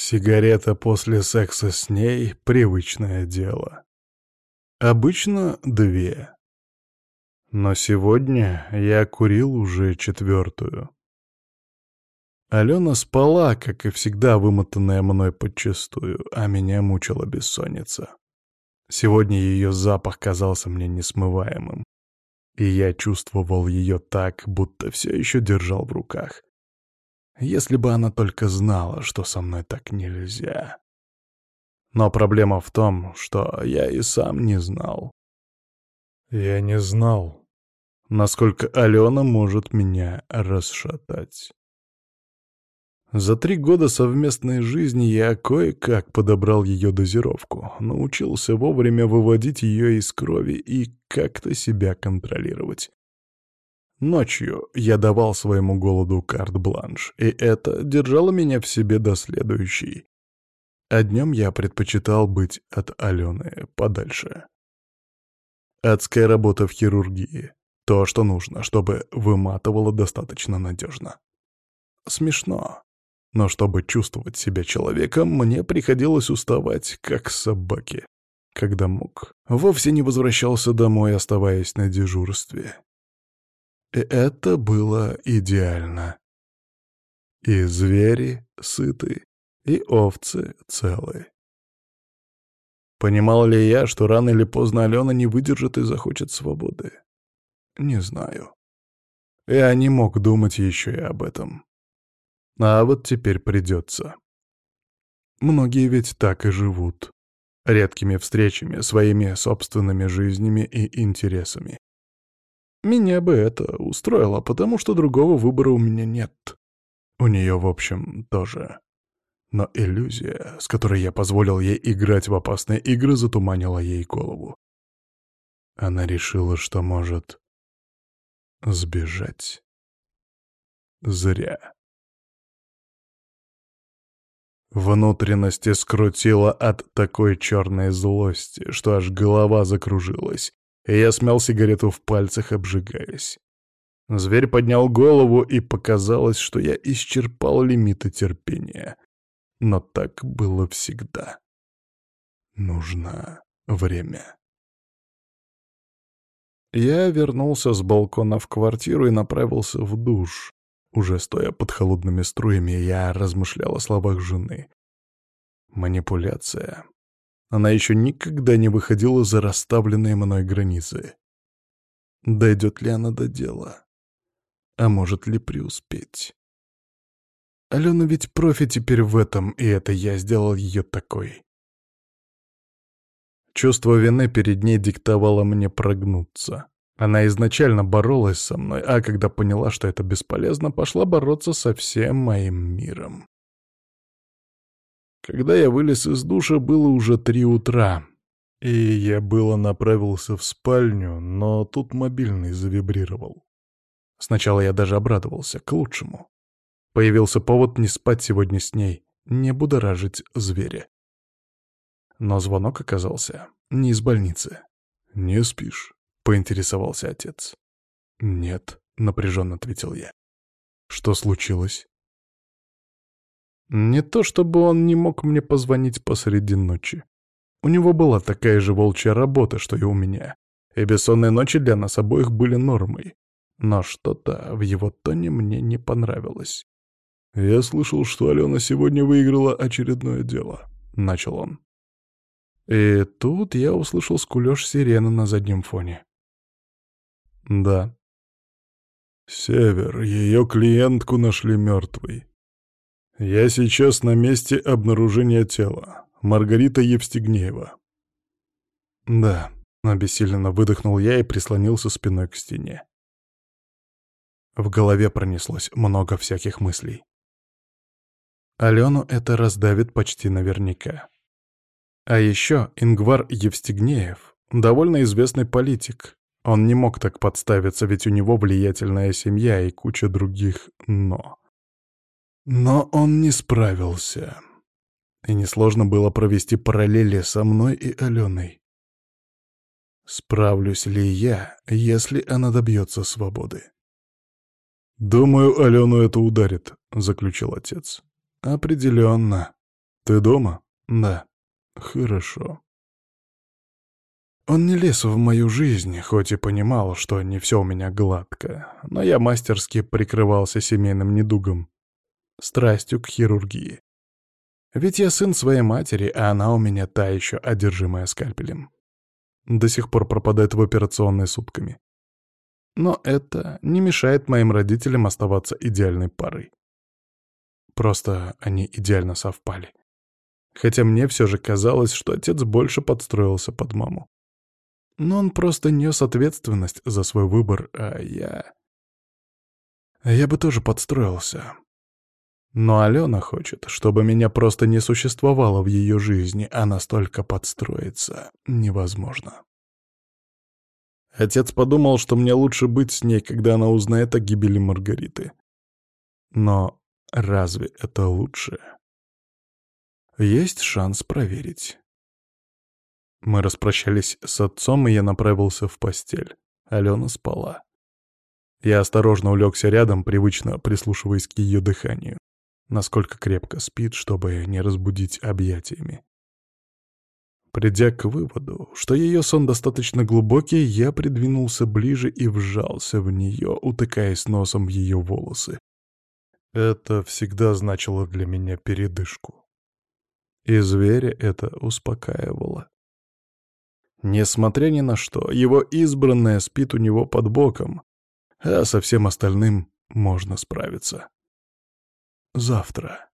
Сигарета после секса с ней — привычное дело. Обычно две. Но сегодня я курил уже четвертую. Алена спала, как и всегда, вымотанная мной подчистую, а меня мучила бессонница. Сегодня ее запах казался мне несмываемым, и я чувствовал ее так, будто все еще держал в руках. Если бы она только знала, что со мной так нельзя. Но проблема в том, что я и сам не знал. Я не знал, насколько Алена может меня расшатать. За три года совместной жизни я кое-как подобрал ее дозировку, научился вовремя выводить ее из крови и как-то себя контролировать. Ночью я давал своему голоду карт-бланш, и это держало меня в себе до следующей. А днем я предпочитал быть от Алены подальше. Адская работа в хирургии. То, что нужно, чтобы выматывало достаточно надежно. Смешно. Но чтобы чувствовать себя человеком, мне приходилось уставать, как собаки. Когда мог, вовсе не возвращался домой, оставаясь на дежурстве. И это было идеально. И звери сыты, и овцы целы. Понимал ли я, что рано или поздно Алена не выдержит и захочет свободы? Не знаю. Я не мог думать еще и об этом. А вот теперь придется. Многие ведь так и живут. Редкими встречами, своими собственными жизнями и интересами. Меня бы это устроило, потому что другого выбора у меня нет. У нее, в общем, тоже. Но иллюзия, с которой я позволил ей играть в опасные игры, затуманила ей голову. Она решила, что может сбежать. Зря. Внутренности скрутило от такой черной злости, что аж голова закружилась, я смял сигарету в пальцах, обжигаясь. Зверь поднял голову, и показалось, что я исчерпал лимиты терпения. Но так было всегда. Нужно время. Я вернулся с балкона в квартиру и направился в душ, уже стоя под холодными струями, я размышлял о словах жены. Манипуляция. Она еще никогда не выходила за расставленные мной границы. Дойдет ли она до дела? А может ли преуспеть? Алена ведь профи теперь в этом, и это я сделал ее такой. Чувство вины перед ней диктовало мне прогнуться. Она изначально боролась со мной, а когда поняла, что это бесполезно, пошла бороться со всем моим миром. Когда я вылез из душа, было уже три утра, и я было направился в спальню, но тут мобильный завибрировал. Сначала я даже обрадовался, к лучшему. Появился повод не спать сегодня с ней, не будоражить зверя. Но звонок оказался не из больницы. «Не спишь?» поинтересовался отец. «Нет», — напряженно ответил я. «Что случилось?» Не то чтобы он не мог мне позвонить посреди ночи. У него была такая же волчья работа, что и у меня, и бессонные ночи для нас обоих были нормой. Но что-то в его тоне мне не понравилось. «Я слышал, что Алена сегодня выиграла очередное дело», — начал он. И тут я услышал скулёж сирены на заднем фоне. Да. Север, ее клиентку нашли мертвой. Я сейчас на месте обнаружения тела. Маргарита Евстигнеева. Да, обессиленно выдохнул я и прислонился спиной к стене. В голове пронеслось много всяких мыслей. Алену это раздавит почти наверняка. А еще Ингвар Евстигнеев — довольно известный политик, он не мог так подставиться, ведь у него влиятельная семья и куча других «но». Но он не справился. И несложно было провести параллели со мной и Аленой. Справлюсь ли я, если она добьется свободы? «Думаю, Алену это ударит», — заключил отец. «Определенно. «Ты дома?» «Да». «Хорошо». Он не лез в мою жизнь, хоть и понимал, что не все у меня гладко, но я мастерски прикрывался семейным недугом, страстью к хирургии. Ведь я сын своей матери, а она у меня та еще одержимая скальпелем. До сих пор пропадает в операционной сутками. Но это не мешает моим родителям оставаться идеальной парой. Просто они идеально совпали. Хотя мне все же казалось, что отец больше подстроился под маму. Но он просто нес ответственность за свой выбор, а я... Я бы тоже подстроился. Но Алена хочет, чтобы меня просто не существовало в ее жизни, а настолько подстроиться невозможно. Отец подумал, что мне лучше быть с ней, когда она узнает о гибели Маргариты. Но разве это лучше? Есть шанс проверить. Мы распрощались с отцом, и я направился в постель. Алена спала. Я осторожно улегся рядом, привычно прислушиваясь к ее дыханию. Насколько крепко спит, чтобы не разбудить объятиями. Придя к выводу, что ее сон достаточно глубокий, я придвинулся ближе и вжался в нее, утыкаясь носом в ее волосы. Это всегда значило для меня передышку. И зверя это успокаивало. Несмотря ни на что, его избранная спит у него под боком, а со всем остальным можно справиться. Завтра.